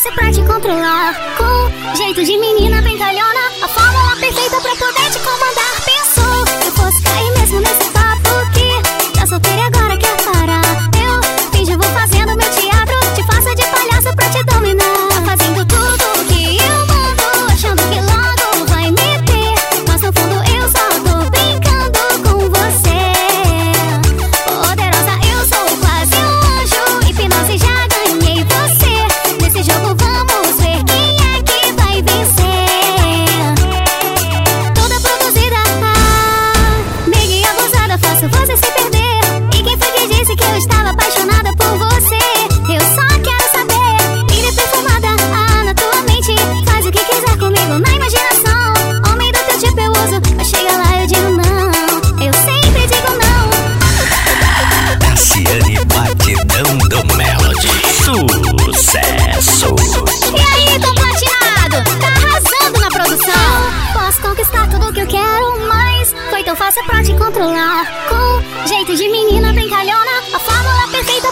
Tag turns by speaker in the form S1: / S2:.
S1: fácil pra te controlar. Com jeito de menina bentalhona, a forma pra te controlar. Com jeito de menina brincalhona, a fórmula perfeita